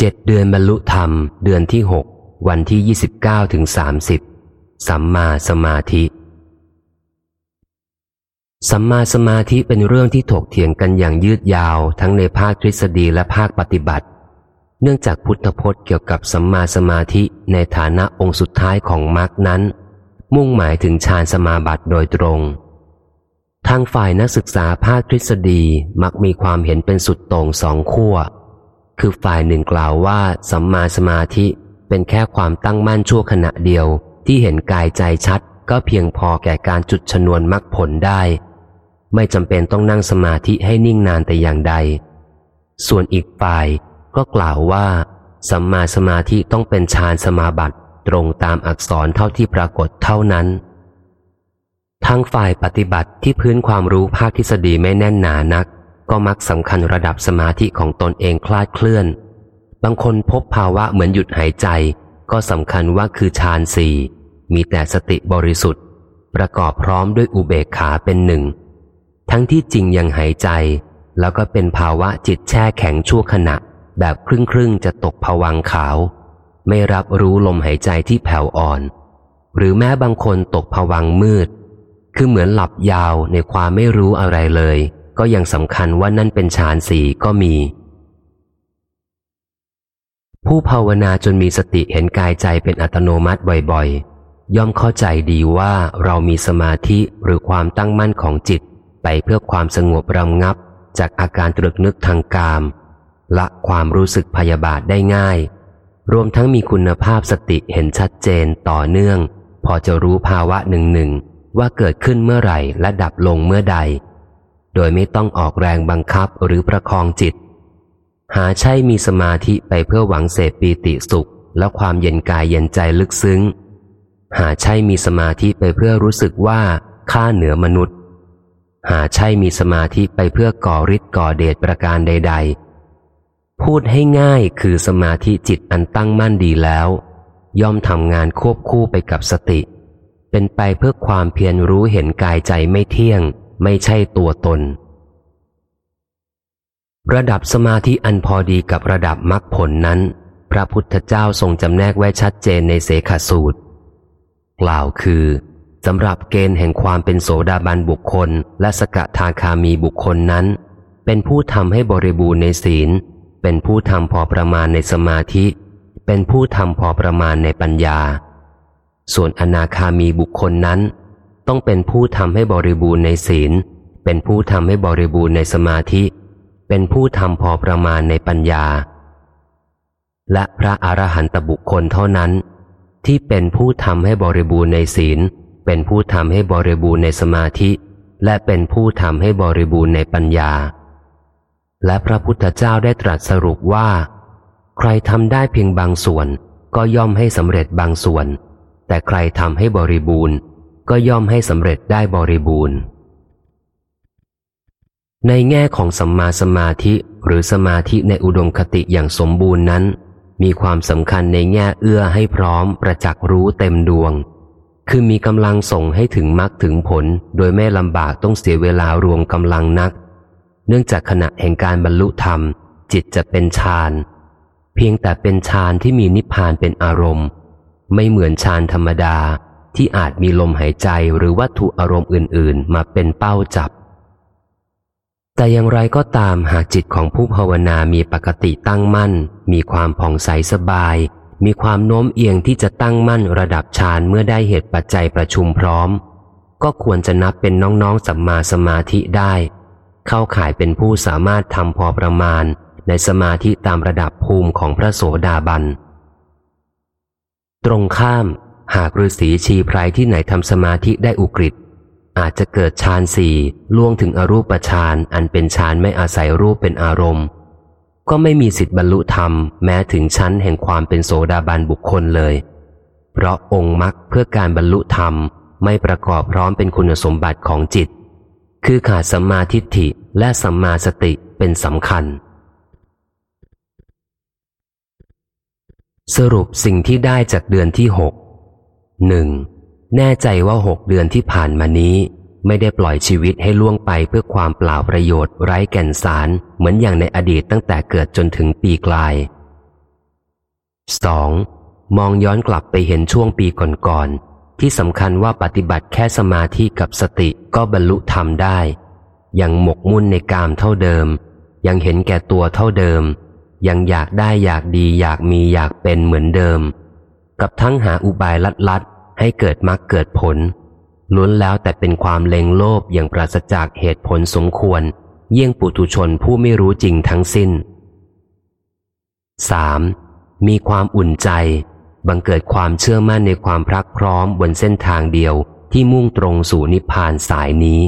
เจ็ดเดือนบรรลุธรรม เดือนที่หกวันที่ยี่สิบเก้าถึงสามสิบสัมมาสมาธิ สัมมาสมาธิเป็นเรื่องที่ถกเถียงกันอย่างยืดยาว ทั้งในภาคทฤษฎีและภาคปฏิบัติ เนื่องจากพุทธพจน์เกี่ยวกับสัมมาสมาธิในฐานะองค์สุดท้ายของมรรคนั้น มุ่งหมายถึงฌานสมาบัติโดยตรง ทางฝ่ายนักศึกษาภาคทฤษฎีมักมีความเห็นเป็นสุดต่งสองขั้ว คือฝ่ายหนึ่งกล่าวว่าสัมมาสมาธิเป็นแค่ความตั้งมั่นชั่วขณะเดียว ที่เห็นกายใจชัด ก็เพียงพอแก่การจุดชนวนมรรคผลได้ ไม่จำเป็นต้องนั่งสมาธิให้นิ่งนานแต่อย่างใด ส่วนอีกฝ่ายก็กล่าวว่า สัมมาสมาธิต้องเป็นฌานสมาบัติตรงตามอักษรเท่าที่ปรากฏเท่านั้นทางฝ่ายปฏิบัติที่พื้นความรู้ภาคทฤษฎีไม่แน่นหนานัก ก็มักสำคัญระดับสมาธิของตนเองคลาดเคลื่อน บางคนพบภาวะเหมือนหยุดหายใจ ก็สำคัญว่าคือฌานสี่มีแต่สติบริสุทธิ์ ประกอบพร้อมด้วยอุเบกขาเป็นหนึ่ง ทั้งที่จริงยังหายใจ แล้วก็เป็นภาวะจิตแช่แข็งชั่วขณะ แบบครึ่งครึ่งจะตกผวังขาว ไม่รับรู้ลมหายใจที่แผ่วอ่อน หรือแม้บางคนตกผวังมืด คือเหมือนหลับยาวในความไม่รู้อะไรเลย ก็ยังสำคัญว่านั่นเป็นฌานสี่ก็มี ผู้ภาวนาจนมีสติเห็นกายใจเป็นอัตโนมัติบ่อยๆ ย่อมเข้าใจดีว่าเรามีสมาธิหรือความตั้งมั่นของจิต ไปเพื่อความสงบรำงับ จากอาการตรึกนึกทางกามละความรู้สึกพยาบาทได้ง่าย รวมทั้งมีคุณภาพสติเห็นชัดเจนต่อเนื่อง พอจะรู้ภาวะหนึ่งหนึ่งว่าเกิดขึ้นเมื่อไหร่และดับลงเมื่อใด โดยไม่ต้องออกแรงบังคับหรือประคองจิต หาใช่มีสมาธิไปเพื่อหวังเสพปีติสุข และความเย็นกายเย็นใจลึกซึ้ง หาใช่มีสมาธิไปเพื่อรู้สึกว่าข้าเหนือมนุษย์ หาใช่มีสมาธิไปเพื่อก่อฤทธิ์ก่อเดชประการใด ๆ พูดให้ง่ายคือสมาธิจิตอันตั้งมั่นดีแล้ว ย่อมทำงานควบคู่ไปกับสติ เป็นไปเพื่อความเพียรรู้เห็นกายใจไม่เที่ยง ไม่ใช่ตัวตน ระดับสมาธิอันพอดีกับระดับมรรคผลนั้น พระพุทธเจ้าทรงจำแนกไว้ชัดเจนในเสขสูตร กล่าวคือสำหรับเกณฑ์แห่งความเป็นโสดาบันบุคคล และสกทาคามีบุคคลนั้น เป็นผู้ทำให้บริบูรณ์ในศีล เป็นผู้ทำพอประมาณในสมาธิ เป็นผู้ทำพอประมาณในปัญญา ส่วนอนาคามีบุคคลนั้น ต้องเป็นผู้ทำให้บริบูรณ์ในศีล เป็นผู้ทำให้บริบูรณ์ในสมาธิ เป็นผู้ทำพอประมาณในปัญญา และพระอรหันตบุคคลเท่านั้น ที่เป็นผู้ทำให้บริบูรณ์ในศีล เป็นผู้ทำให้บริบูรณ์ในสมาธิ และเป็นผู้ทำให้บริบูรณ์ในปัญญา และพระพุทธเจ้าได้ตรัสสรุปว่า ใครทำได้เพียงบางส่วน ก็ย่อมให้สำเร็จบางส่วน แต่ใครทำให้บริบูรณ์ ก็ย่อมให้สำเร็จได้บริบูรณ์ ในแง่ของสัมมาสมาธิหรือสมาธิในอุดมคติอย่างสมบูรณ์นั้น มีความสำคัญในแง่เอื้อให้พร้อมประจักษ์รู้เต็มดวง คือมีกำลังส่งให้ถึงมรรคถึงผล โดยไม่ลำบากต้องเสียเวลารวมกำลังนัก เนื่องจากขณะแห่งการบรรลุธรรม จิตจะเป็นฌานเพียงแต่เป็นฌานที่มีนิพพานเป็นอารมณ์ ไม่เหมือนฌานธรรมดา ที่อาจมีลมหายใจหรือวัตถุอารมณ์อื่น ๆ มาเป็นเป้าจับ แต่อย่างไรก็ตามหากจิตของผู้ภาวนามีปกติตั้งมั่น มีความผ่องใสสบาย มีความโน้มเอียงที่จะตั้งมั่นระดับฌานเมื่อได้เหตุปัจจัยประชุมพร้อม ก็ควรจะนับเป็นน้องๆสัมมาสมาธิได้ เข้าข่ายเป็นผู้สามารถทำพอประมาณ ในสมาธิตามระดับภูมิของพระโสดาบันตรงข้าม หากฤาษีชีไพรที่ไหนทำสมาธิได้อุกฤษอาจจะเกิดฌานสี่ล่วงถึงอรูปฌานอันเป็นฌานไม่อาศัยรูปเป็นอารมณ์ ก็ไม่มีสิทธิบรรลุธรรมแม้ถึงชั้นแห่งความเป็นโสดาบันบุคคลเลย เพราะองค์มรรคเพื่อการบรรลุธรรมไม่ประกอบพร้อมเป็นคุณสมบัติของจิต คือขาดสัมมาทิฏฐิและสัมมาสติเป็นสำคัญ สรุปสิ่งที่ได้จากเดือนที่หก หนึ่งแน่ใจว่าหกเดือนที่ผ่านมานี้ ไม่ได้ปล่อยชีวิตให้ล่วงไปเพื่อความเปล่าประโยชน์ไร้แก่นสาร เหมือนอย่างในอดีตตั้งแต่เกิดจนถึงปีกลาย 2. มองย้อนกลับไปเห็นช่วงปีก่อนๆที่สำคัญว่าปฏิบัติแค่สมาธิกับสติก็บรรลุธรรมได้ ยังหมกมุ่นในกามเท่าเดิม ยังเห็นแก่ตัวเท่าเดิม ยังอยากได้อยากดีอยากมีอยากเป็นเหมือนเดิม กับทั้งหาอุบายลัดๆให้เกิดมรรคเกิดผล ล้วนแล้วแต่เป็นความเลงโลภอย่างปราศจากเหตุผลสมควร เยี่ยงปุถุชนผู้ไม่รู้จริงทั้งสิ้น 3. มีความอุ่นใจ บังเกิดความเชื่อมั่นในความพรักพร้อมบนเส้นทางเดียวที่มุ่งตรงสู่นิพพานสายนี้